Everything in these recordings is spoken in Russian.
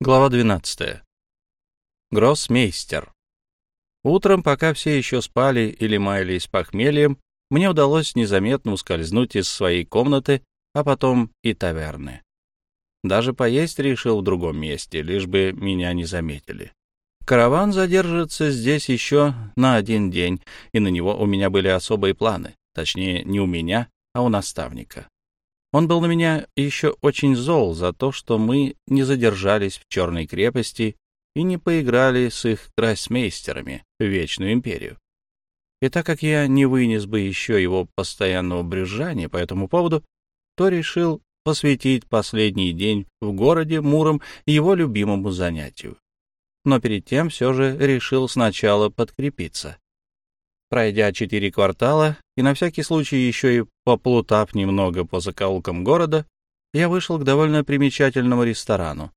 Глава 12. Гроссмейстер. Утром, пока все еще спали или маялись похмельем, мне удалось незаметно ускользнуть из своей комнаты, а потом и таверны. Даже поесть решил в другом месте, лишь бы меня не заметили. Караван задержится здесь еще на один день, и на него у меня были особые планы. Точнее, не у меня, а у наставника. Он был на меня еще очень зол за то, что мы не задержались в Черной крепости и не поиграли с их гроссмейстерами в Вечную империю. И так как я не вынес бы еще его постоянного брюзжания по этому поводу, то решил посвятить последний день в городе Муром его любимому занятию. Но перед тем все же решил сначала подкрепиться. Пройдя четыре квартала и на всякий случай еще и поплутав немного по закоулкам города, я вышел к довольно примечательному ресторану.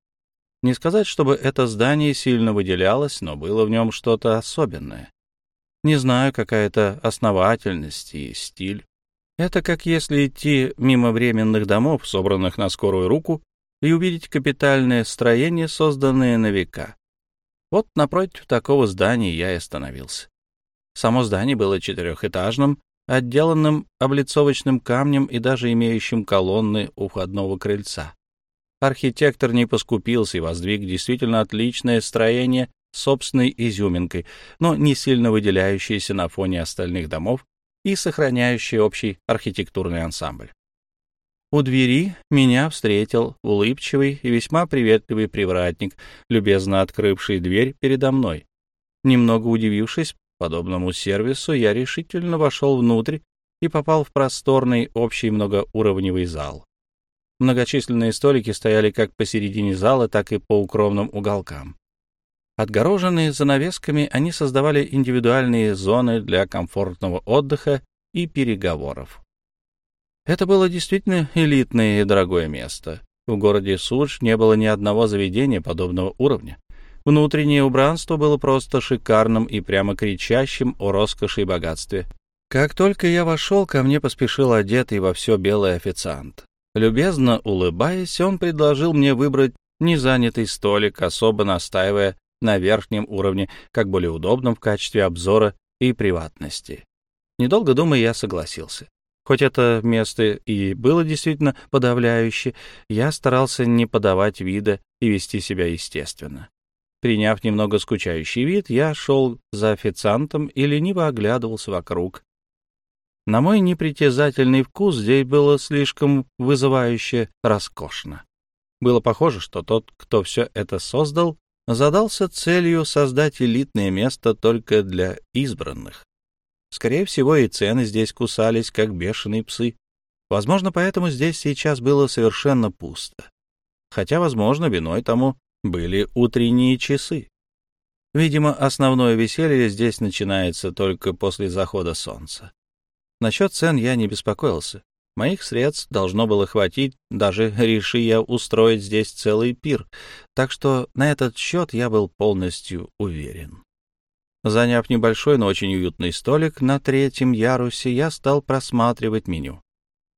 Не сказать, чтобы это здание сильно выделялось, но было в нем что-то особенное. Не знаю, какая-то основательность и стиль. Это как если идти мимо временных домов, собранных на скорую руку, и увидеть капитальное строение, созданное на века. Вот напротив такого здания я и остановился. Само здание было четырехэтажным, отделанным облицовочным камнем и даже имеющим колонны у входного крыльца. Архитектор не поскупился и воздвиг действительно отличное строение собственной изюминкой, но не сильно выделяющееся на фоне остальных домов и сохраняющее общий архитектурный ансамбль. У двери меня встретил улыбчивый и весьма приветливый привратник, любезно открывший дверь передо мной. Немного удивившись, подобному сервису, я решительно вошел внутрь и попал в просторный общий многоуровневый зал. Многочисленные столики стояли как посередине зала, так и по укромным уголкам. Отгороженные занавесками, они создавали индивидуальные зоны для комфортного отдыха и переговоров. Это было действительно элитное и дорогое место. В городе Судж не было ни одного заведения подобного уровня. Внутреннее убранство было просто шикарным и прямо кричащим о роскоши и богатстве. Как только я вошел, ко мне поспешил одетый во все белый официант. Любезно улыбаясь, он предложил мне выбрать незанятый столик, особо настаивая на верхнем уровне, как более удобном в качестве обзора и приватности. Недолго думая, я согласился. Хоть это место и было действительно подавляюще, я старался не подавать вида и вести себя естественно. Приняв немного скучающий вид, я шел за официантом и лениво оглядывался вокруг. На мой непритязательный вкус здесь было слишком вызывающе роскошно. Было похоже, что тот, кто все это создал, задался целью создать элитное место только для избранных. Скорее всего, и цены здесь кусались, как бешеные псы. Возможно, поэтому здесь сейчас было совершенно пусто. Хотя, возможно, виной тому были утренние часы. Видимо, основное веселье здесь начинается только после захода солнца. Насчет цен я не беспокоился. Моих средств должно было хватить, даже реши я устроить здесь целый пир, так что на этот счет я был полностью уверен. Заняв небольшой, но очень уютный столик на третьем ярусе, я стал просматривать меню.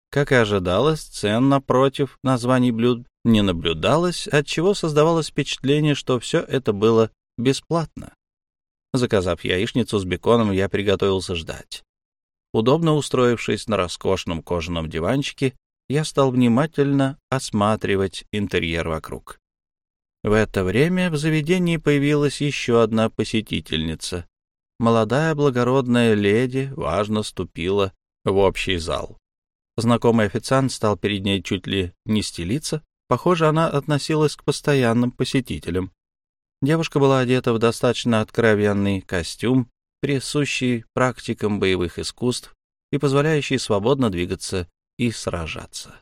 Как и ожидалось, цен напротив названий блюд не наблюдалось, отчего создавалось впечатление, что все это было бесплатно. Заказав яичницу с беконом, я приготовился ждать. Удобно устроившись на роскошном кожаном диванчике, я стал внимательно осматривать интерьер вокруг. В это время в заведении появилась еще одна посетительница. Молодая благородная леди важно ступила в общий зал. Знакомый официант стал перед ней чуть ли не стелиться, Похоже, она относилась к постоянным посетителям. Девушка была одета в достаточно откровенный костюм, присущий практикам боевых искусств и позволяющий свободно двигаться и сражаться.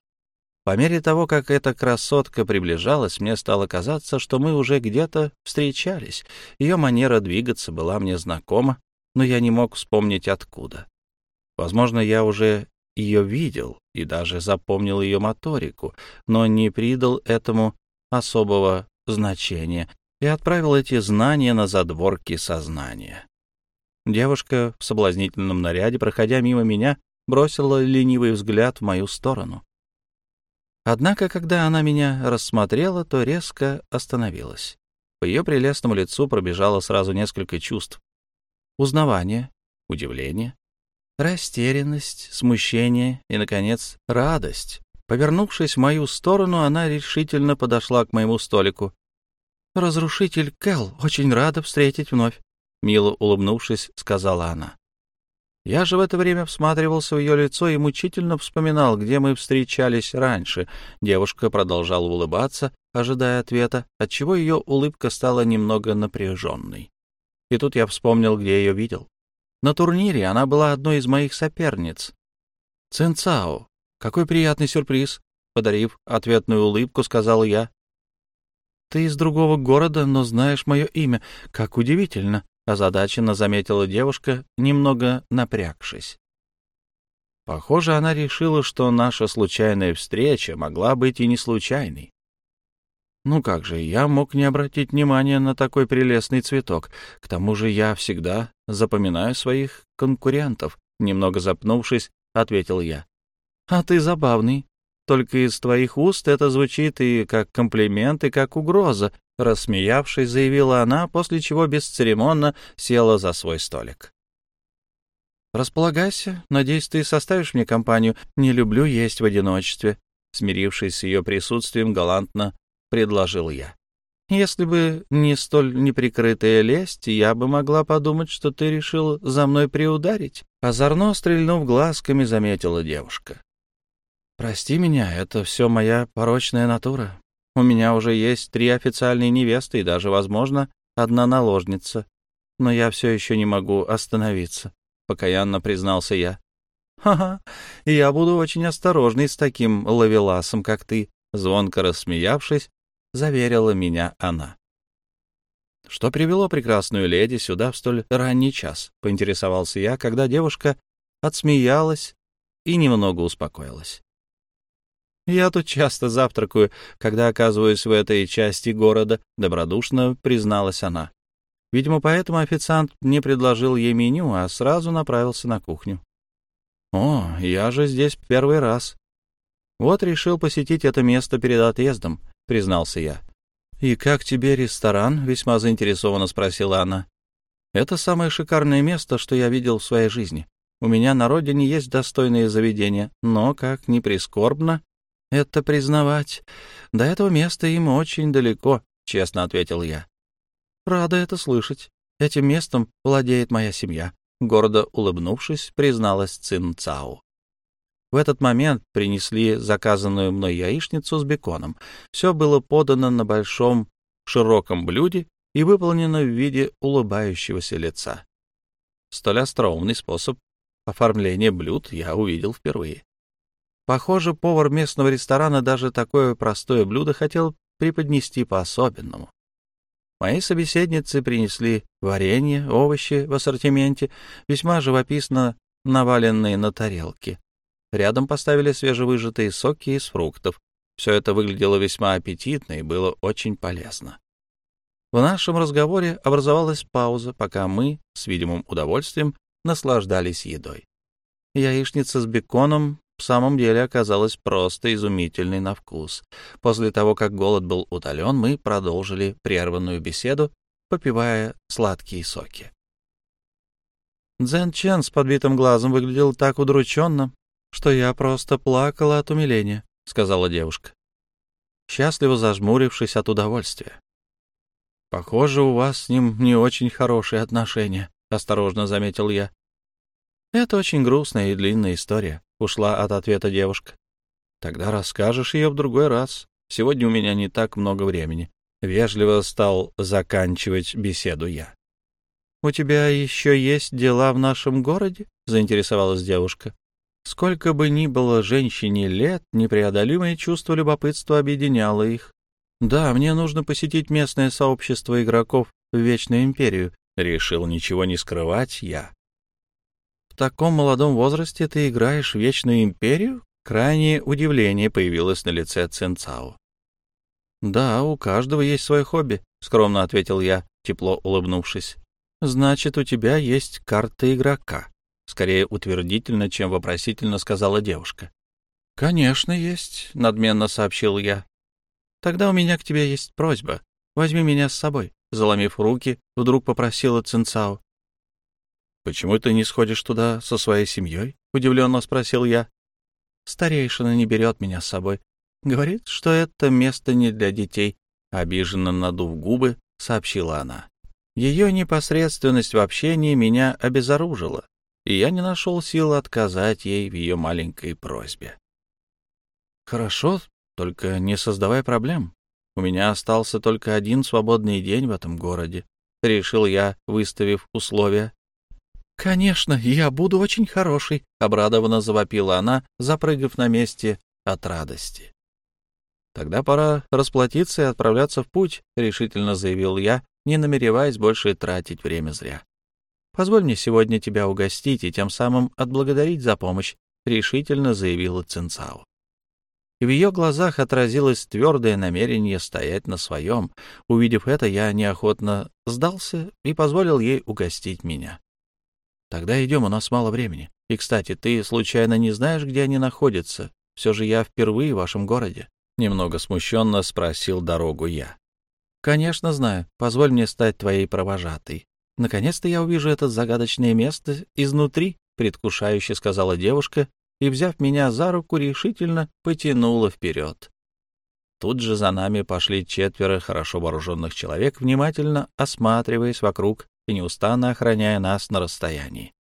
По мере того, как эта красотка приближалась, мне стало казаться, что мы уже где-то встречались. Ее манера двигаться была мне знакома, но я не мог вспомнить откуда. Возможно, я уже ее видел и даже запомнил ее моторику, но не придал этому особого значения и отправил эти знания на задворки сознания. Девушка в соблазнительном наряде, проходя мимо меня, бросила ленивый взгляд в мою сторону. Однако, когда она меня рассмотрела, то резко остановилась. По ее прелестному лицу пробежало сразу несколько чувств. Узнавание, удивление, растерянность, смущение и, наконец, радость. Повернувшись в мою сторону, она решительно подошла к моему столику. «Разрушитель Кэл, очень рада встретить вновь», — мило улыбнувшись, сказала она. Я же в это время всматривался в ее лицо и мучительно вспоминал, где мы встречались раньше. Девушка продолжала улыбаться, ожидая ответа, отчего ее улыбка стала немного напряженной. И тут я вспомнил, где ее видел. На турнире она была одной из моих соперниц. Цинцао. Какой приятный сюрприз. Подарив ответную улыбку, сказал я. Ты из другого города, но знаешь мое имя. Как удивительно озадаченно заметила девушка, немного напрягшись. Похоже, она решила, что наша случайная встреча могла быть и не случайной. Ну как же, я мог не обратить внимания на такой прелестный цветок. К тому же я всегда запоминаю своих конкурентов. Немного запнувшись, ответил я. А ты забавный. Только из твоих уст это звучит и как комплимент, и как угроза, Рассмеявшись, заявила она, после чего бесцеремонно села за свой столик. «Располагайся. Надеюсь, ты составишь мне компанию. Не люблю есть в одиночестве», — смирившись с ее присутствием, галантно предложил я. «Если бы не столь неприкрытая лесть, я бы могла подумать, что ты решил за мной приударить», — озорно стрельнув глазками, заметила девушка. «Прости меня, это все моя порочная натура. У меня уже есть три официальные невесты и даже, возможно, одна наложница. Но я все еще не могу остановиться, — покаянно признался я. «Ха-ха, я буду очень осторожный с таким ловеласом, как ты», — звонко рассмеявшись, заверила меня она. «Что привело прекрасную леди сюда в столь ранний час?» — поинтересовался я, когда девушка отсмеялась и немного успокоилась. Я тут часто завтракаю, когда оказываюсь в этой части города, — добродушно призналась она. Видимо, поэтому официант не предложил ей меню, а сразу направился на кухню. «О, я же здесь первый раз. Вот решил посетить это место перед отъездом», — признался я. «И как тебе ресторан?» — весьма заинтересованно спросила она. «Это самое шикарное место, что я видел в своей жизни. У меня на родине есть достойные заведения, но, как ни прискорбно, это признавать. До этого места им очень далеко, — честно ответил я. Рада это слышать. Этим местом владеет моя семья, — гордо улыбнувшись, призналась Цин Цао. В этот момент принесли заказанную мной яичницу с беконом. Все было подано на большом широком блюде и выполнено в виде улыбающегося лица. Столь остроумный способ оформления блюд я увидел впервые. Похоже, повар местного ресторана даже такое простое блюдо хотел преподнести по-особенному. Мои собеседницы принесли варенье, овощи в ассортименте, весьма живописно наваленные на тарелки. Рядом поставили свежевыжатые соки из фруктов. Все это выглядело весьма аппетитно и было очень полезно. В нашем разговоре образовалась пауза, пока мы, с видимым удовольствием, наслаждались едой. Яичница с беконом в самом деле оказалась просто изумительной на вкус. После того, как голод был утолен, мы продолжили прерванную беседу, попивая сладкие соки. Дзен Чен с подбитым глазом выглядел так удрученно, что я просто плакала от умиления, — сказала девушка, счастливо зажмурившись от удовольствия. — Похоже, у вас с ним не очень хорошие отношения, — осторожно заметил я. — Это очень грустная и длинная история, ушла от ответа девушка. Тогда расскажешь ее в другой раз. Сегодня у меня не так много времени. Вежливо стал заканчивать беседу я. — У тебя еще есть дела в нашем городе? — заинтересовалась девушка. Сколько бы ни было женщине лет, непреодолимое чувство любопытства объединяло их. Да, мне нужно посетить местное сообщество игроков в Вечную Империю. Решил ничего не скрывать я. В таком молодом возрасте ты играешь в Вечную Империю? Крайнее удивление появилось на лице Цинцао. «Да, у каждого есть свое хобби», — скромно ответил я, тепло улыбнувшись. «Значит, у тебя есть карта игрока», — скорее утвердительно, чем вопросительно сказала девушка. Конечно, есть, надменно сообщил я. Тогда у меня к тебе есть просьба. Возьми меня с собой, заломив руки, вдруг попросила Цинцао. Почему ты не сходишь туда со своей семьей? удивленно спросил я. Старейшина не берет меня с собой. Говорит, что это место не для детей. Обиженно надув губы, сообщила она. Ее непосредственность в общении меня обезоружила, и я не нашел сил отказать ей в ее маленькой просьбе. «Хорошо, только не создавай проблем. У меня остался только один свободный день в этом городе», — решил я, выставив условия. «Конечно, я буду очень хорошей», — обрадованно завопила она, запрыгав на месте от радости. «Тогда пора расплатиться и отправляться в путь», — решительно заявил я, не намереваясь больше тратить время зря. «Позволь мне сегодня тебя угостить и тем самым отблагодарить за помощь», — решительно заявила Цинцао. В ее глазах отразилось твердое намерение стоять на своем. Увидев это, я неохотно сдался и позволил ей угостить меня. «Тогда идем, у нас мало времени. И, кстати, ты случайно не знаешь, где они находятся? Все же я впервые в вашем городе». Немного смущенно спросил дорогу я. «Конечно знаю. Позволь мне стать твоей провожатой. Наконец-то я увижу это загадочное место изнутри», — предвкушающе сказала девушка и, взяв меня за руку, решительно потянула вперед. Тут же за нами пошли четверо хорошо вооруженных человек, внимательно осматриваясь вокруг и неустанно охраняя нас на расстоянии.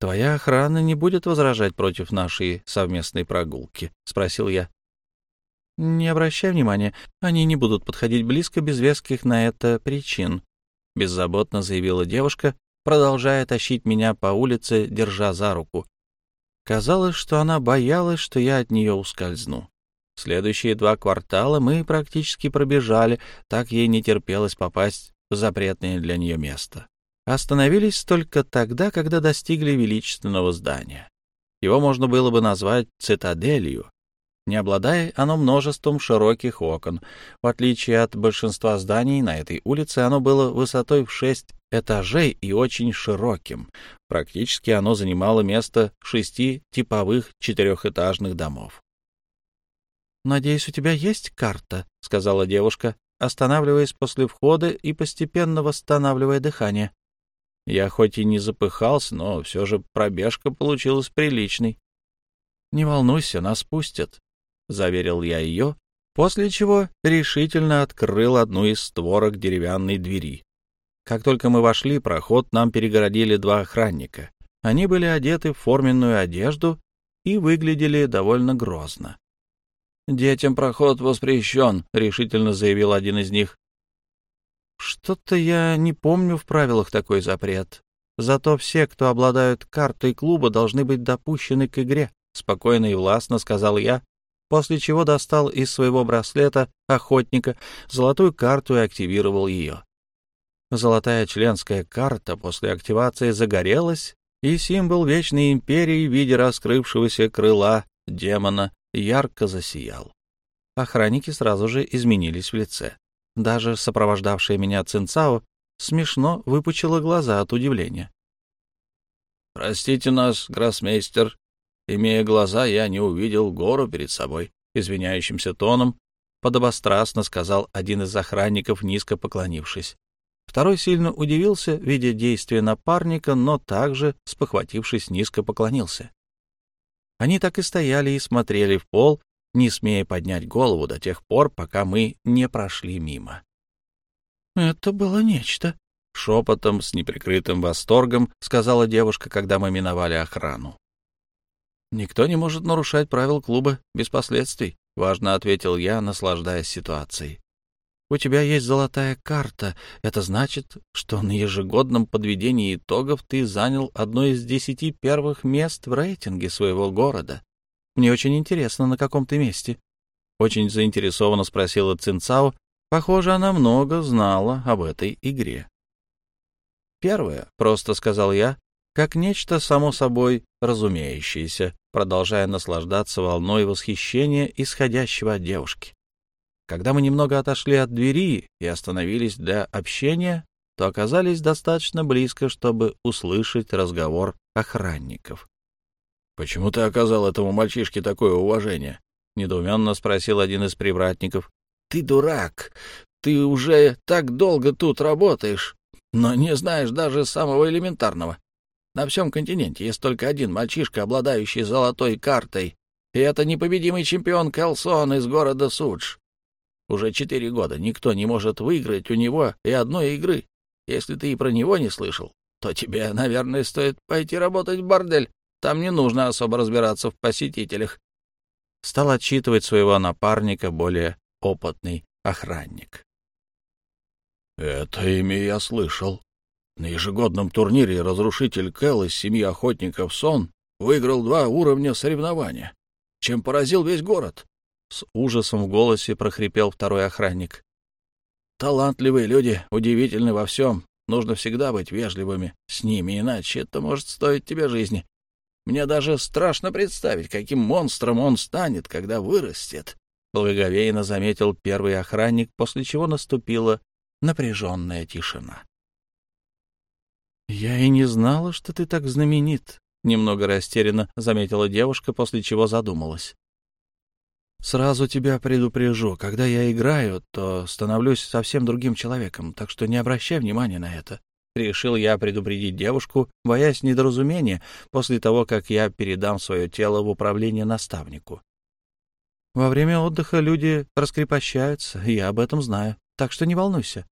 «Твоя охрана не будет возражать против нашей совместной прогулки?» — спросил я. Не обращай внимания, они не будут подходить близко без веских на это причин, — беззаботно заявила девушка, продолжая тащить меня по улице, держа за руку. Казалось, что она боялась, что я от нее ускользну. Следующие два квартала мы практически пробежали, так ей не терпелось попасть в запретное для нее место. Остановились только тогда, когда достигли величественного здания. Его можно было бы назвать цитаделью, не обладая оно множеством широких окон. В отличие от большинства зданий на этой улице, оно было высотой в шесть этажей и очень широким. Практически оно занимало место шести типовых четырехэтажных домов. «Надеюсь, у тебя есть карта?» — сказала девушка, останавливаясь после входа и постепенно восстанавливая дыхание. Я хоть и не запыхался, но все же пробежка получилась приличной. «Не волнуйся, нас пустят», — заверил я ее, после чего решительно открыл одну из створок деревянной двери. Как только мы вошли, проход нам перегородили два охранника. Они были одеты в форменную одежду и выглядели довольно грозно. «Детям проход воспрещен», — решительно заявил один из них. «Что-то я не помню в правилах такой запрет. Зато все, кто обладают картой клуба, должны быть допущены к игре», — спокойно и властно сказал я, после чего достал из своего браслета охотника золотую карту и активировал ее. Золотая членская карта после активации загорелась, и символ Вечной Империи в виде раскрывшегося крыла демона ярко засиял. Охранники сразу же изменились в лице. Даже сопровождавшая меня Цинцао смешно выпучила глаза от удивления. «Простите нас, гроссмейстер, Имея глаза, я не увидел гору перед собой. Извиняющимся тоном подобострастно сказал один из охранников, низко поклонившись. Второй сильно удивился, видя действия напарника, но также, спохватившись, низко поклонился. Они так и стояли и смотрели в пол, не смея поднять голову до тех пор, пока мы не прошли мимо. «Это было нечто», — шепотом с неприкрытым восторгом сказала девушка, когда мы миновали охрану. «Никто не может нарушать правил клуба без последствий», — важно ответил я, наслаждаясь ситуацией. «У тебя есть золотая карта. Это значит, что на ежегодном подведении итогов ты занял одно из десяти первых мест в рейтинге своего города. Мне очень интересно, на каком ты месте?» Очень заинтересованно спросила Цинцао. Похоже, она много знала об этой игре. «Первое», — просто сказал я, как нечто само собой разумеющееся, продолжая наслаждаться волной восхищения, исходящего от девушки. Когда мы немного отошли от двери и остановились для общения, то оказались достаточно близко, чтобы услышать разговор охранников. Почему ты оказал этому мальчишке такое уважение? — недоуменно спросил один из привратников. — Ты дурак. Ты уже так долго тут работаешь, но не знаешь даже самого элементарного. На всем континенте есть только один мальчишка, обладающий золотой картой, и это непобедимый чемпион Келсон из города Судж. Уже четыре года никто не может выиграть у него и одной игры. Если ты и про него не слышал, то тебе, наверное, стоит пойти работать в бордель. Там не нужно особо разбираться в посетителях. Стал отчитывать своего напарника более опытный охранник. «Это имя я слышал. На ежегодном турнире разрушитель Кэл из семьи охотников Сон выиграл два уровня соревнования, чем поразил весь город. С ужасом в голосе прохрипел второй охранник. Талантливые люди удивительны во всем. Нужно всегда быть вежливыми с ними, иначе это может стоить тебе жизни. Мне даже страшно представить, каким монстром он станет, когда вырастет. Благоговейно заметил первый охранник, после чего наступила напряженная тишина. «Я и не знала, что ты так знаменит», — немного растерянно заметила девушка, после чего задумалась. «Сразу тебя предупрежу, когда я играю, то становлюсь совсем другим человеком, так что не обращай внимания на это». Решил я предупредить девушку, боясь недоразумения, после того, как я передам свое тело в управление наставнику. Во время отдыха люди раскрепощаются, я об этом знаю, так что не волнуйся.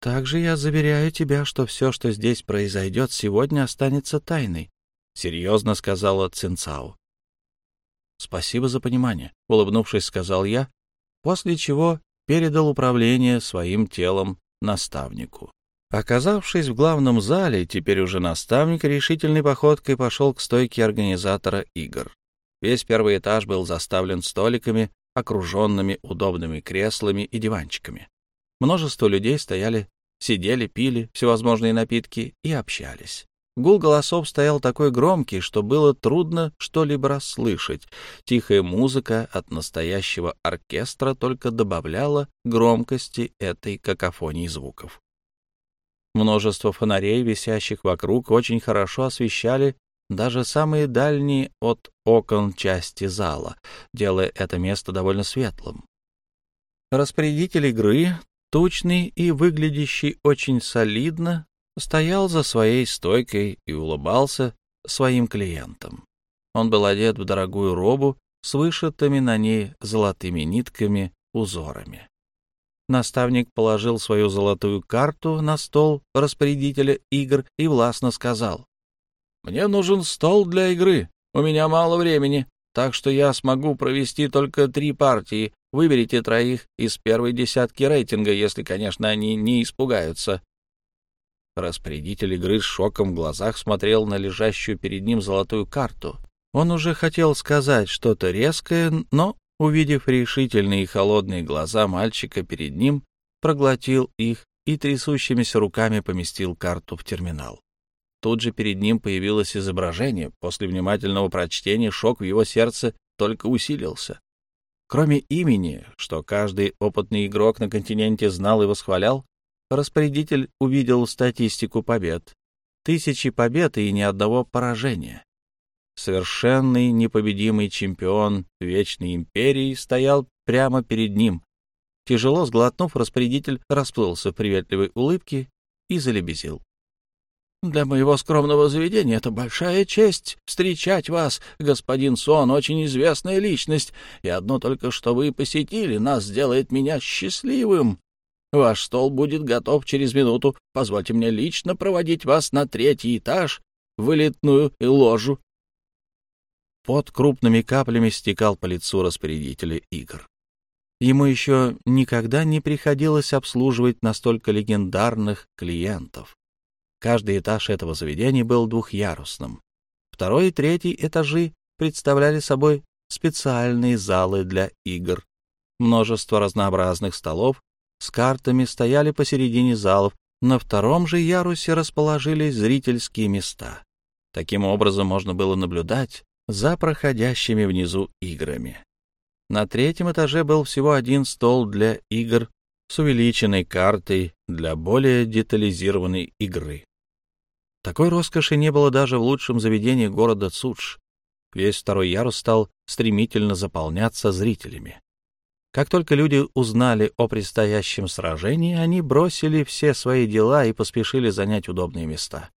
Также я заверяю тебя, что все, что здесь произойдет сегодня, останется тайной, — серьезно сказала Цинцао. — Спасибо за понимание, — улыбнувшись, сказал я, после чего передал управление своим телом наставнику. Оказавшись в главном зале, теперь уже наставник решительной походкой пошел к стойке организатора игр. Весь первый этаж был заставлен столиками, окруженными удобными креслами и диванчиками. Множество людей стояли, сидели, пили всевозможные напитки и общались. Гул голосов стоял такой громкий, что было трудно что-либо расслышать. Тихая музыка от настоящего оркестра только добавляла громкости этой какофонии звуков. Множество фонарей, висящих вокруг, очень хорошо освещали даже самые дальние от окон части зала, делая это место довольно светлым. Распорядитель игры тучный и выглядящий очень солидно, стоял за своей стойкой и улыбался своим клиентам. Он был одет в дорогую робу с вышитыми на ней золотыми нитками узорами. Наставник положил свою золотую карту на стол распорядителя игр и властно сказал. «Мне нужен стол для игры. У меня мало времени, так что я смогу провести только три партии, Выберите троих из первой десятки рейтинга, если, конечно, они не испугаются. Распорядитель игры с шоком в глазах смотрел на лежащую перед ним золотую карту. Он уже хотел сказать что-то резкое, но, увидев решительные и холодные глаза мальчика перед ним, проглотил их и трясущимися руками поместил карту в терминал. Тут же перед ним появилось изображение. После внимательного прочтения шок в его сердце только усилился. Кроме имени, что каждый опытный игрок на континенте знал и восхвалял, распорядитель увидел статистику побед. Тысячи побед и ни одного поражения. Совершенный непобедимый чемпион Вечной Империи стоял прямо перед ним. Тяжело сглотнув, распорядитель расплылся в приветливой улыбке и залебезил. Для моего скромного заведения это большая честь встречать вас, господин Сон, очень известная личность, и одно только что вы посетили нас сделает меня счастливым. Ваш стол будет готов через минуту. Позвольте мне лично проводить вас на третий этаж, вылетную и ложу. Под крупными каплями стекал по лицу распорядителя игр. Ему еще никогда не приходилось обслуживать настолько легендарных клиентов. Каждый этаж этого заведения был двухъярусным. Второй и третий этажи представляли собой специальные залы для игр. Множество разнообразных столов с картами стояли посередине залов, на втором же ярусе расположились зрительские места. Таким образом можно было наблюдать за проходящими внизу играми. На третьем этаже был всего один стол для игр с увеличенной картой для более детализированной игры. Такой роскоши не было даже в лучшем заведении города Цудж. Весь второй ярус стал стремительно заполняться зрителями. Как только люди узнали о предстоящем сражении, они бросили все свои дела и поспешили занять удобные места.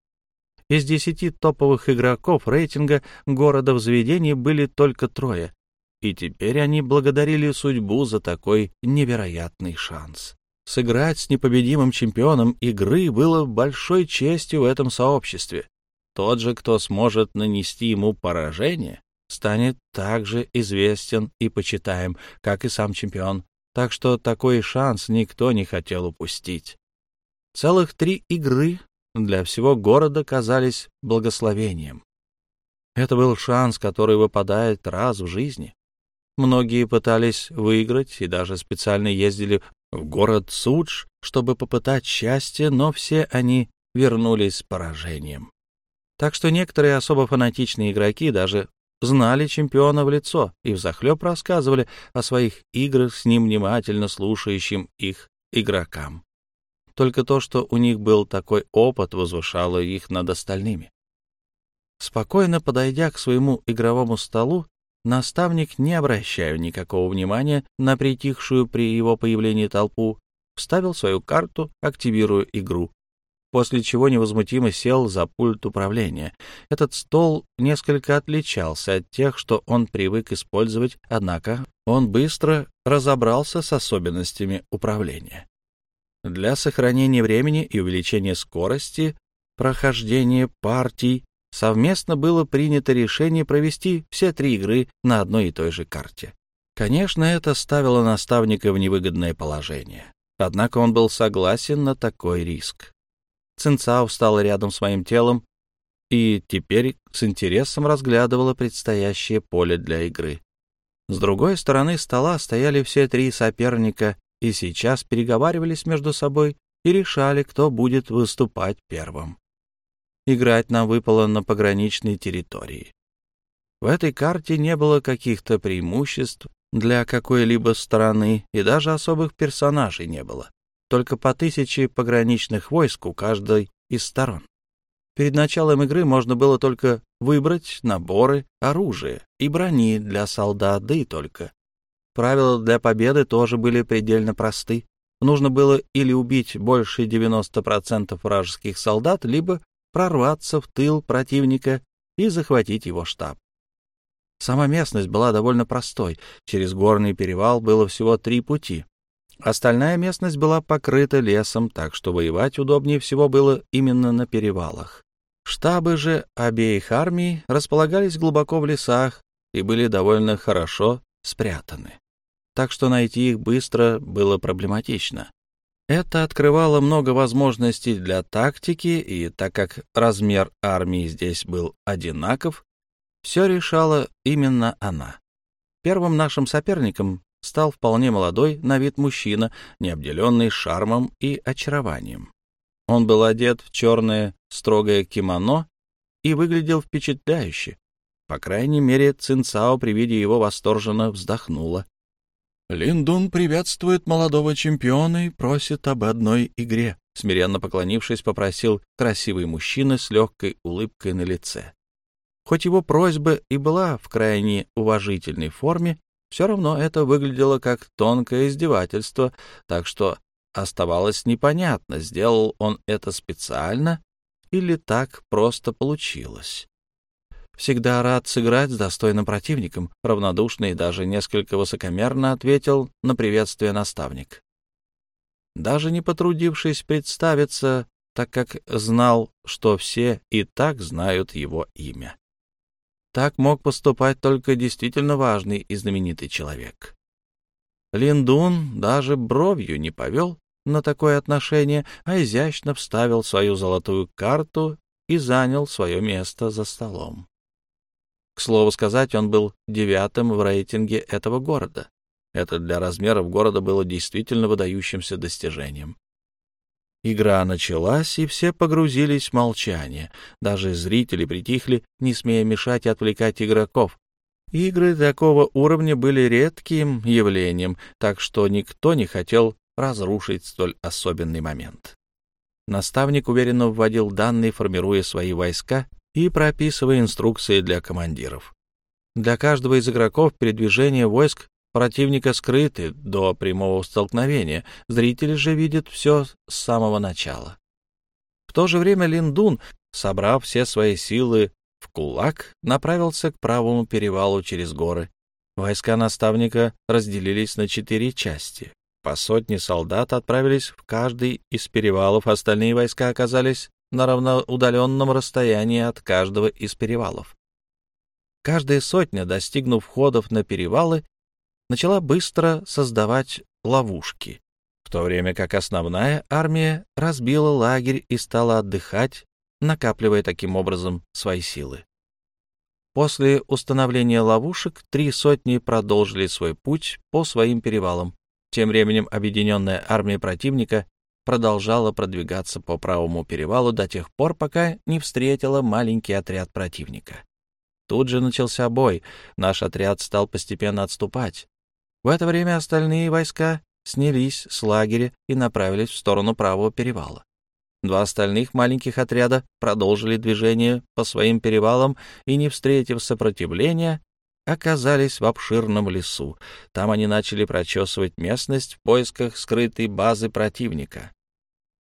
Из десяти топовых игроков рейтинга города в заведении были только трое, и теперь они благодарили судьбу за такой невероятный шанс. Сыграть с непобедимым чемпионом игры было большой честью в этом сообществе. Тот же, кто сможет нанести ему поражение, станет также известен и почитаем, как и сам чемпион, так что такой шанс никто не хотел упустить. Целых три игры для всего города казались благословением. Это был шанс, который выпадает раз в жизни. Многие пытались выиграть и даже специально ездили в город Судж, чтобы попытать счастье, но все они вернулись с поражением. Так что некоторые особо фанатичные игроки даже знали чемпиона в лицо и взахлеб рассказывали о своих играх с ним внимательно слушающим их игрокам. Только то, что у них был такой опыт, возвышало их над остальными. Спокойно подойдя к своему игровому столу, наставник, не обращая никакого внимания на притихшую при его появлении толпу, вставил свою карту, активируя игру после чего невозмутимо сел за пульт управления. Этот стол несколько отличался от тех, что он привык использовать, однако он быстро разобрался с особенностями управления. Для сохранения времени и увеличения скорости прохождения партий совместно было принято решение провести все три игры на одной и той же карте. Конечно, это ставило наставника в невыгодное положение. Однако он был согласен на такой риск. Цинцао встала рядом с моим телом и теперь с интересом разглядывала предстоящее поле для игры. С другой стороны стола стояли все три соперника и сейчас переговаривались между собой и решали, кто будет выступать первым. Играть нам выпало на пограничной территории. В этой карте не было каких-то преимуществ для какой-либо стороны, и даже особых персонажей не было только по тысяче пограничных войск у каждой из сторон. Перед началом игры можно было только выбрать наборы оружия и брони для солдат, да и только. Правила для победы тоже были предельно просты. Нужно было или убить больше 90% вражеских солдат, либо прорваться в тыл противника и захватить его штаб. Сама местность была довольно простой. Через горный перевал было всего три пути. Остальная местность была покрыта лесом, так что воевать удобнее всего было именно на перевалах. Штабы же обеих армий располагались глубоко в лесах и были довольно хорошо спрятаны. Так что найти их быстро было проблематично. Это открывало много возможностей для тактики, и так как размер армии здесь был одинаков, все решала именно она. Первым нашим соперником стал вполне молодой на вид мужчина, не обделенный шармом и очарованием. Он был одет в черное строгое кимоно и выглядел впечатляюще. По крайней мере, Цинцао при виде его восторженно вздохнула. «Линдун приветствует молодого чемпиона и просит об одной игре», смиренно поклонившись, попросил красивый мужчина с легкой улыбкой на лице. Хоть его просьба и была в крайне уважительной форме, все равно это выглядело как тонкое издевательство, так что оставалось непонятно, сделал он это специально или так просто получилось. «Всегда рад сыграть с достойным противником», — равнодушно и даже несколько высокомерно ответил на приветствие наставник. Даже не потрудившись представиться, так как знал, что все и так знают его имя. Так мог поступать только действительно важный и знаменитый человек. Линдун даже бровью не повел на такое отношение, а изящно вставил свою золотую карту и занял свое место за столом. К слову сказать, он был девятым в рейтинге этого города. Это для размеров города было действительно выдающимся достижением. Игра началась, и все погрузились в молчание. Даже зрители притихли, не смея мешать и отвлекать игроков. Игры такого уровня были редким явлением, так что никто не хотел разрушить столь особенный момент. Наставник уверенно вводил данные, формируя свои войска и прописывая инструкции для командиров. Для каждого из игроков передвижение войск противника скрыты до прямого столкновения, зрители же видят все с самого начала. В то же время Линдун, собрав все свои силы в кулак, направился к правому перевалу через горы. Войска наставника разделились на четыре части. По сотне солдат отправились в каждый из перевалов, остальные войска оказались на равноудаленном расстоянии от каждого из перевалов. Каждая сотня, достигнув входов на перевалы, начала быстро создавать ловушки, в то время как основная армия разбила лагерь и стала отдыхать, накапливая таким образом свои силы. После установления ловушек три сотни продолжили свой путь по своим перевалам. Тем временем объединенная армия противника продолжала продвигаться по правому перевалу до тех пор, пока не встретила маленький отряд противника. Тут же начался бой, наш отряд стал постепенно отступать. В это время остальные войска снялись с лагеря и направились в сторону правого перевала. Два остальных маленьких отряда продолжили движение по своим перевалам и, не встретив сопротивления, оказались в обширном лесу. Там они начали прочесывать местность в поисках скрытой базы противника.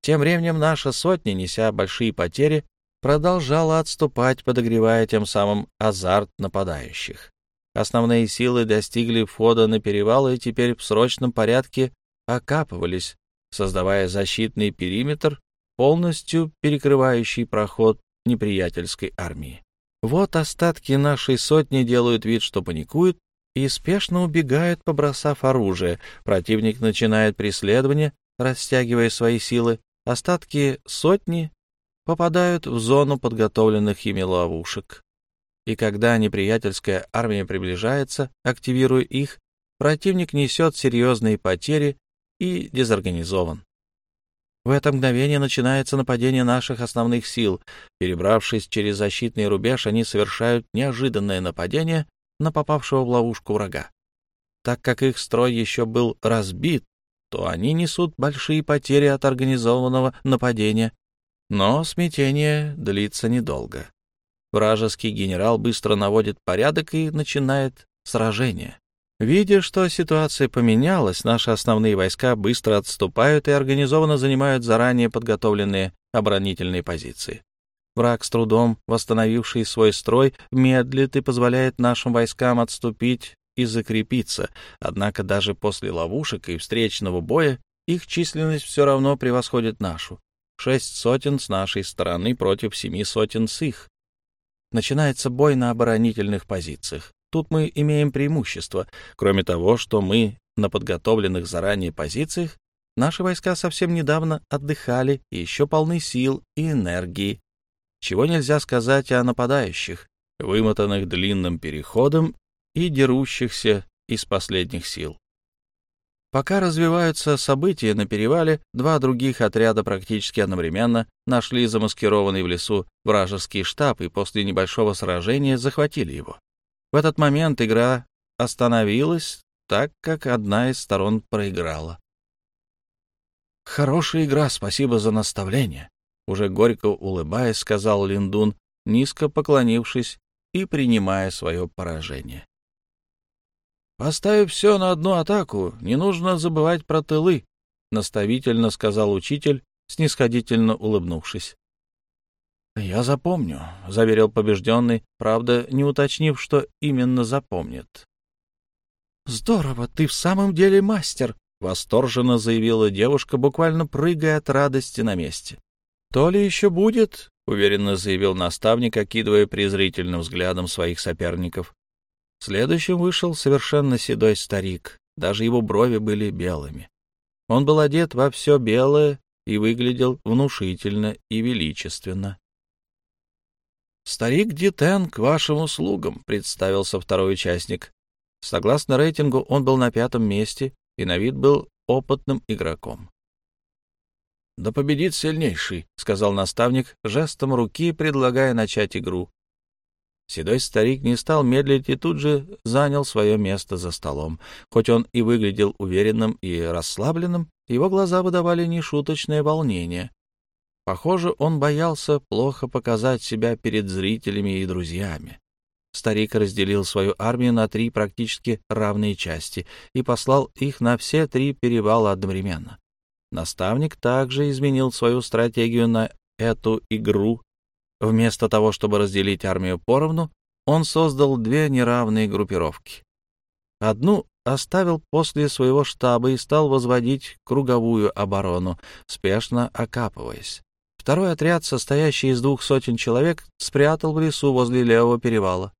Тем временем наша сотня, неся большие потери, продолжала отступать, подогревая тем самым азарт нападающих. Основные силы достигли входа на перевал и теперь в срочном порядке окапывались, создавая защитный периметр, полностью перекрывающий проход неприятельской армии. Вот остатки нашей сотни делают вид, что паникуют, и спешно убегают, побросав оружие. Противник начинает преследование, растягивая свои силы. Остатки сотни попадают в зону подготовленных ими ловушек. И когда неприятельская армия приближается, активируя их, противник несет серьезные потери и дезорганизован. В это мгновение начинается нападение наших основных сил. Перебравшись через защитный рубеж, они совершают неожиданное нападение на попавшего в ловушку врага. Так как их строй еще был разбит, то они несут большие потери от организованного нападения. Но смятение длится недолго. Вражеский генерал быстро наводит порядок и начинает сражение. Видя, что ситуация поменялась, наши основные войска быстро отступают и организованно занимают заранее подготовленные оборонительные позиции. Враг, с трудом восстановивший свой строй, медлит и позволяет нашим войскам отступить и закрепиться, однако даже после ловушек и встречного боя их численность все равно превосходит нашу. Шесть сотен с нашей стороны против семи сотен с их. Начинается бой на оборонительных позициях. Тут мы имеем преимущество. Кроме того, что мы на подготовленных заранее позициях, наши войска совсем недавно отдыхали и еще полны сил и энергии. Чего нельзя сказать о нападающих, вымотанных длинным переходом и дерущихся из последних сил. Пока развиваются события на перевале, два других отряда практически одновременно нашли замаскированный в лесу вражеский штаб и после небольшого сражения захватили его. В этот момент игра остановилась, так как одна из сторон проиграла. «Хорошая игра, спасибо за наставление», — уже горько улыбаясь, сказал Линдун, низко поклонившись и принимая свое поражение. «Поставив все на одну атаку, не нужно забывать про тылы», — наставительно сказал учитель, снисходительно улыбнувшись. «Я запомню», — заверил побежденный, правда, не уточнив, что именно запомнит. «Здорово, ты в самом деле мастер», — восторженно заявила девушка, буквально прыгая от радости на месте. «То ли еще будет», — уверенно заявил наставник, окидывая презрительным взглядом своих соперников. Следующим вышел совершенно седой старик, даже его брови были белыми. Он был одет во все белое и выглядел внушительно и величественно. «Старик Дитен к вашим услугам», — представился второй участник. Согласно рейтингу, он был на пятом месте и на вид был опытным игроком. «Да победит сильнейший», — сказал наставник, жестом руки предлагая начать игру. Седой старик не стал медлить и тут же занял свое место за столом. Хоть он и выглядел уверенным и расслабленным, его глаза выдавали нешуточное волнение. Похоже, он боялся плохо показать себя перед зрителями и друзьями. Старик разделил свою армию на три практически равные части и послал их на все три перевала одновременно. Наставник также изменил свою стратегию на эту игру. Вместо того, чтобы разделить армию поровну, он создал две неравные группировки. Одну оставил после своего штаба и стал возводить круговую оборону, спешно окапываясь. Второй отряд, состоящий из двух сотен человек, спрятал в лесу возле левого перевала.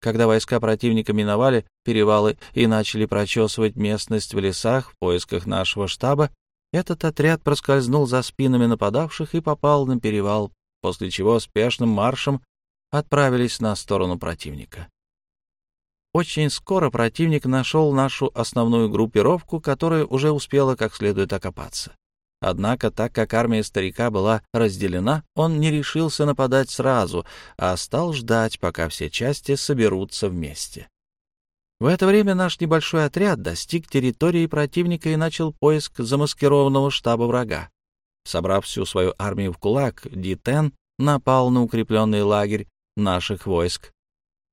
Когда войска противника миновали перевалы и начали прочесывать местность в лесах в поисках нашего штаба, этот отряд проскользнул за спинами нападавших и попал на перевал, после чего спешным маршем отправились на сторону противника. Очень скоро противник нашел нашу основную группировку, которая уже успела как следует окопаться. Однако, так как армия старика была разделена, он не решился нападать сразу, а стал ждать, пока все части соберутся вместе. В это время наш небольшой отряд достиг территории противника и начал поиск замаскированного штаба врага. Собрав всю свою армию в кулак, Дитен напал на укрепленный лагерь наших войск.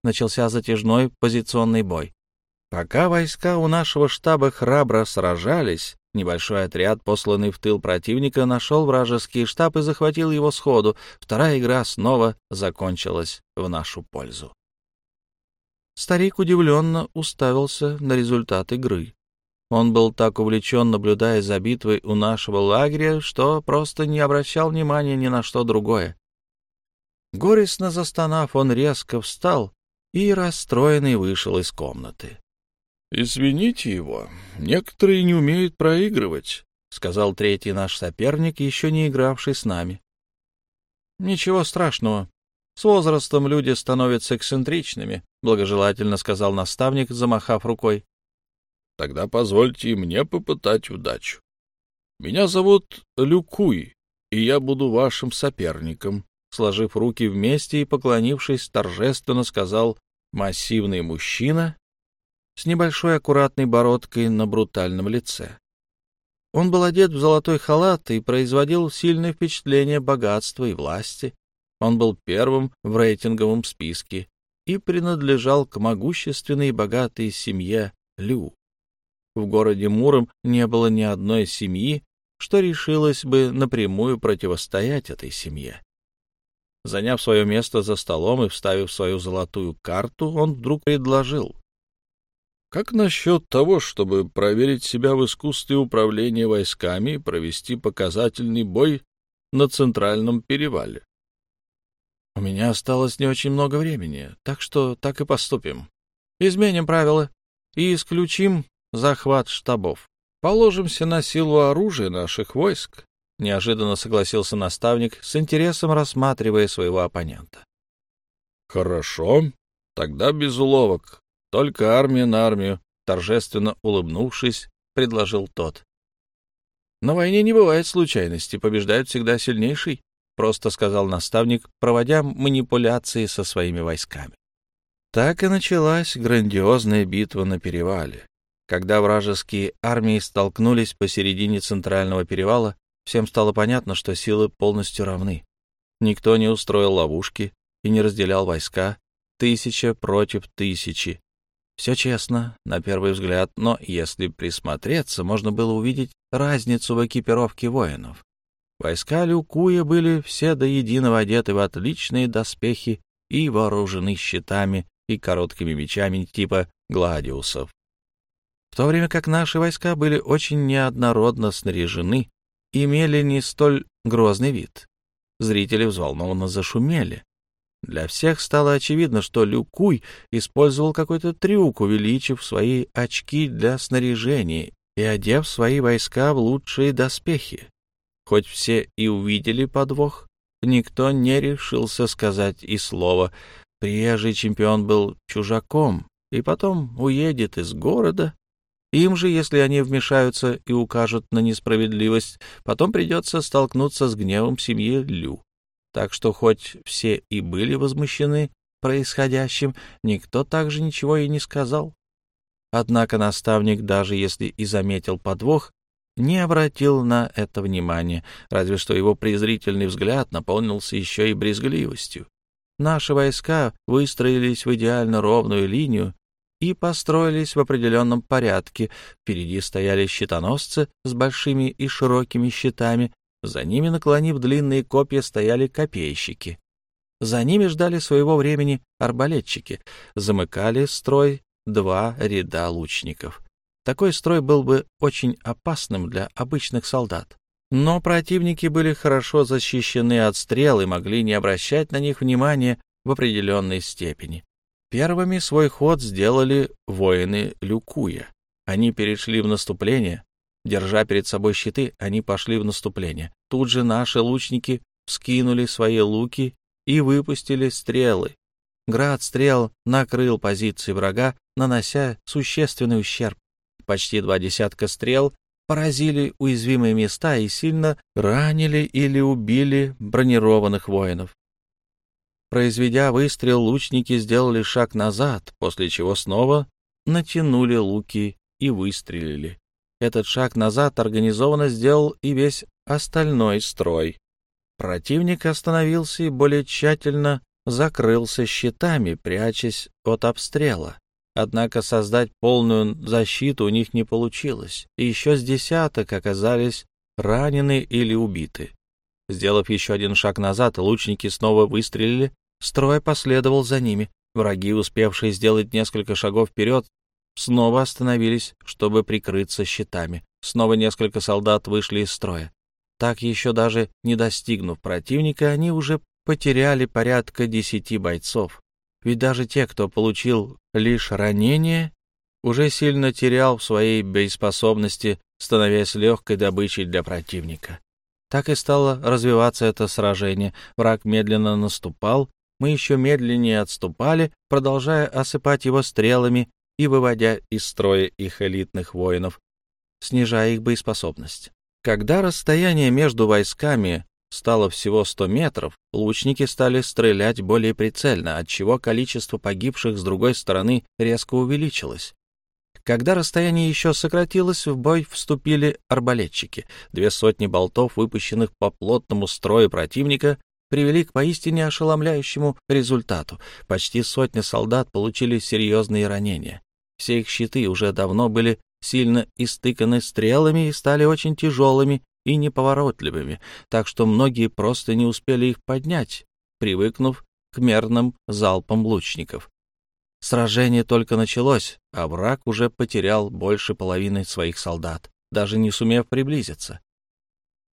Начался затяжной позиционный бой. Пока войска у нашего штаба храбро сражались, небольшой отряд, посланный в тыл противника, нашел вражеский штаб и захватил его сходу. Вторая игра снова закончилась в нашу пользу. Старик удивленно уставился на результат игры. Он был так увлечен, наблюдая за битвой у нашего лагеря, что просто не обращал внимания ни на что другое. Горестно застонав, он резко встал и, расстроенный, вышел из комнаты. — Извините его, некоторые не умеют проигрывать, — сказал третий наш соперник, еще не игравший с нами. — Ничего страшного. С возрастом люди становятся эксцентричными, — благожелательно сказал наставник, замахав рукой. — Тогда позвольте мне попытать удачу. Меня зовут Люкуй, и я буду вашим соперником, сложив руки вместе и поклонившись, торжественно сказал массивный мужчина с небольшой аккуратной бородкой на брутальном лице. Он был одет в золотой халат и производил сильное впечатление богатства и власти. Он был первым в рейтинговом списке и принадлежал к могущественной и богатой семье Лю. В городе Муром не было ни одной семьи, что решилась бы напрямую противостоять этой семье. Заняв свое место за столом и вставив свою золотую карту, он вдруг предложил. «Как насчет того, чтобы проверить себя в искусстве управления войсками и провести показательный бой на Центральном перевале?» «У меня осталось не очень много времени, так что так и поступим. Изменим правила и исключим захват штабов. Положимся на силу оружия наших войск, — неожиданно согласился наставник, с интересом рассматривая своего оппонента. — Хорошо, тогда без уловок, только армия на армию, — торжественно улыбнувшись, предложил тот. — На войне не бывает случайности, побеждает всегда сильнейший, — просто сказал наставник, проводя манипуляции со своими войсками. Так и началась грандиозная битва на перевале. Когда вражеские армии столкнулись посередине центрального перевала, Всем стало понятно, что силы полностью равны. Никто не устроил ловушки и не разделял войска. Тысяча против тысячи. Все честно, на первый взгляд, но если присмотреться, можно было увидеть разницу в экипировке воинов. Войска Люкуя были все до единого одеты в отличные доспехи и вооружены щитами и короткими мечами типа гладиусов. То время как наши войска были очень неоднородно снаряжены имели не столь грозный вид. Зрители взволнованно зашумели. Для всех стало очевидно, что Люкуй использовал какой-то трюк, увеличив свои очки для снаряжения и одев свои войска в лучшие доспехи. Хоть все и увидели подвох, никто не решился сказать и слова. Приезжий чемпион был чужаком и потом уедет из города им же, если они вмешаются и укажут на несправедливость, потом придется столкнуться с гневом семьи Лю. Так что хоть все и были возмущены происходящим, никто также ничего и не сказал. Однако наставник, даже если и заметил подвох, не обратил на это внимания, разве что его презрительный взгляд наполнился еще и брезгливостью. наши войска выстроились в идеально ровную линию и построились в определенном порядке. Впереди стояли щитоносцы с большими и широкими щитами, за ними, наклонив длинные копья, стояли копейщики. За ними ждали своего времени арбалетчики, замыкали строй два ряда лучников. Такой строй был бы очень опасным для обычных солдат. Но противники были хорошо защищены от стрел и могли не обращать на них внимания в определенной степени. Первыми свой ход сделали воины Люкуя. Они перешли в наступление. Держа перед собой щиты, они пошли в наступление. Тут же наши лучники вскинули свои луки и выпустили стрелы. Град стрел накрыл позиции врага, нанося существенный ущерб. Почти два десятка стрел поразили уязвимые места и сильно ранили или убили бронированных воинов. Произведя выстрел, лучники сделали шаг назад, после чего снова натянули луки и выстрелили. Этот шаг назад организованно сделал и весь остальной строй. Противник остановился и более тщательно закрылся щитами, прячась от обстрела. Однако создать полную защиту у них не получилось, и еще с десяток оказались ранены или убиты. Сделав еще один шаг назад, лучники снова выстрелили, строй последовал за ними. Враги, успевшие сделать несколько шагов вперед, снова остановились, чтобы прикрыться щитами. Снова несколько солдат вышли из строя. Так еще даже не достигнув противника, они уже потеряли порядка десяти бойцов. Ведь даже те, кто получил лишь ранение, уже сильно терял в своей боеспособности, становясь легкой добычей для противника. Так и стало развиваться это сражение. Враг медленно наступал, мы еще медленнее отступали, продолжая осыпать его стрелами и выводя из строя их элитных воинов, снижая их боеспособность. Когда расстояние между войсками стало всего 100 метров, лучники стали стрелять более прицельно, отчего количество погибших с другой стороны резко увеличилось. Когда расстояние еще сократилось, в бой вступили арбалетчики. Две сотни болтов, выпущенных по плотному строю противника, привели к поистине ошеломляющему результату. Почти сотня солдат получили серьезные ранения. Все их щиты уже давно были сильно истыканы стрелами и стали очень тяжелыми и неповоротливыми, так что многие просто не успели их поднять, привыкнув к мерным залпам лучников. Сражение только началось, а враг уже потерял больше половины своих солдат, даже не сумев приблизиться.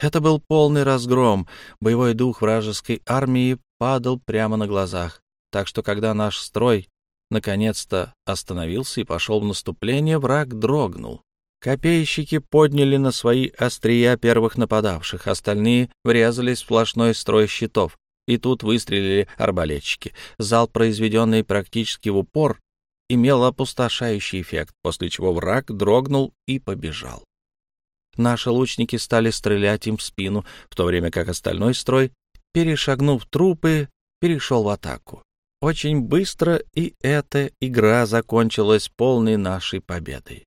Это был полный разгром, боевой дух вражеской армии падал прямо на глазах, так что когда наш строй наконец-то остановился и пошел в наступление, враг дрогнул. Копейщики подняли на свои острия первых нападавших, остальные врезались в сплошной строй щитов. И тут выстрелили арбалетчики. Зал, произведенный практически в упор, имел опустошающий эффект, после чего враг дрогнул и побежал. Наши лучники стали стрелять им в спину, в то время как остальной строй, перешагнув трупы, перешел в атаку. Очень быстро и эта игра закончилась полной нашей победой.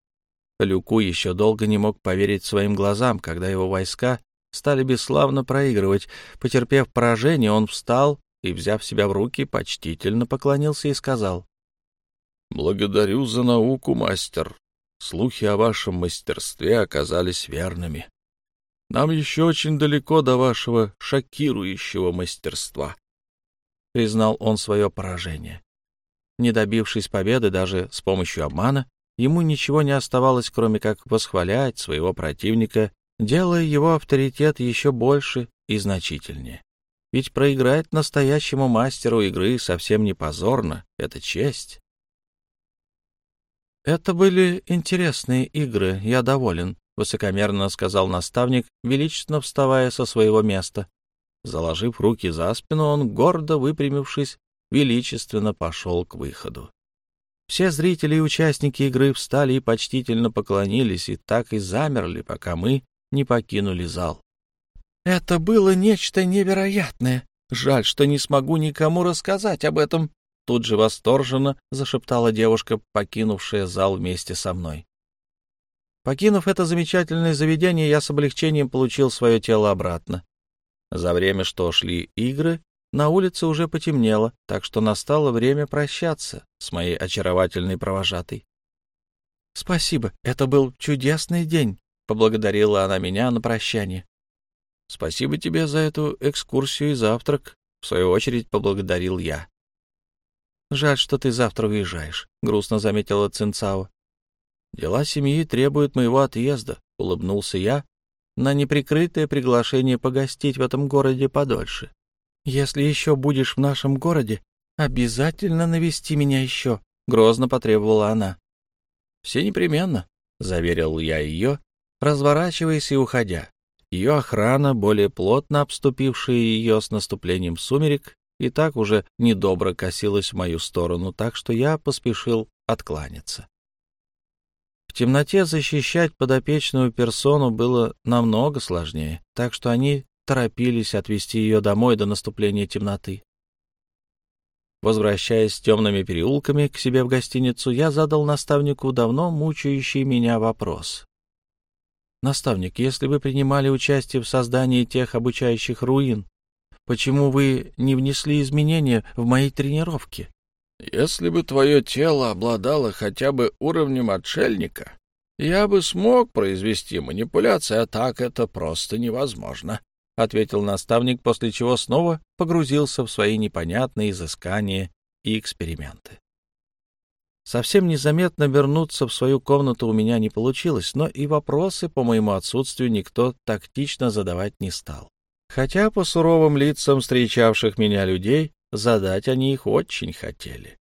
Люку еще долго не мог поверить своим глазам, когда его войска стали бесславно проигрывать. Потерпев поражение, он встал и, взяв себя в руки, почтительно поклонился и сказал. — Благодарю за науку, мастер. Слухи о вашем мастерстве оказались верными. Нам еще очень далеко до вашего шокирующего мастерства. Признал он свое поражение. Не добившись победы даже с помощью обмана, ему ничего не оставалось, кроме как восхвалять своего противника, делая его авторитет еще больше и значительнее. Ведь проиграть настоящему мастеру игры совсем не позорно, это честь. «Это были интересные игры, я доволен», — высокомерно сказал наставник, величественно вставая со своего места. Заложив руки за спину, он, гордо выпрямившись, величественно пошел к выходу. Все зрители и участники игры встали и почтительно поклонились, и так и замерли, пока мы не покинули зал. «Это было нечто невероятное. Жаль, что не смогу никому рассказать об этом», — тут же восторженно зашептала девушка, покинувшая зал вместе со мной. Покинув это замечательное заведение, я с облегчением получил свое тело обратно. За время, что шли игры, на улице уже потемнело, так что настало время прощаться с моей очаровательной провожатой. «Спасибо, это был чудесный день», — поблагодарила она меня на прощание. «Спасибо тебе за эту экскурсию и завтрак», — в свою очередь поблагодарил я. «Жаль, что ты завтра уезжаешь», — грустно заметила Цинцао. «Дела семьи требуют моего отъезда», — улыбнулся я на неприкрытое приглашение погостить в этом городе подольше. «Если еще будешь в нашем городе, обязательно навести меня еще», — грозно потребовала она. «Все непременно», — заверил я ее, разворачиваясь и уходя. Ее охрана, более плотно обступившая ее с наступлением сумерек, и так уже недобро косилась в мою сторону, так что я поспешил откланяться. В темноте защищать подопечную персону было намного сложнее, так что они торопились отвезти ее домой до наступления темноты. Возвращаясь темными переулками к себе в гостиницу, я задал наставнику давно мучающий меня вопрос. «Наставник, если вы принимали участие в создании тех обучающих руин, Почему вы не внесли изменения в мои тренировки? Если бы твое тело обладало хотя бы уровнем отшельника, я бы смог произвести манипуляции, а так это просто невозможно, — ответил наставник, после чего снова погрузился в свои непонятные изыскания и эксперименты. Совсем незаметно вернуться в свою комнату у меня не получилось, но и вопросы по моему отсутствию никто тактично задавать не стал хотя по суровым лицам встречавших меня людей задать они их очень хотели.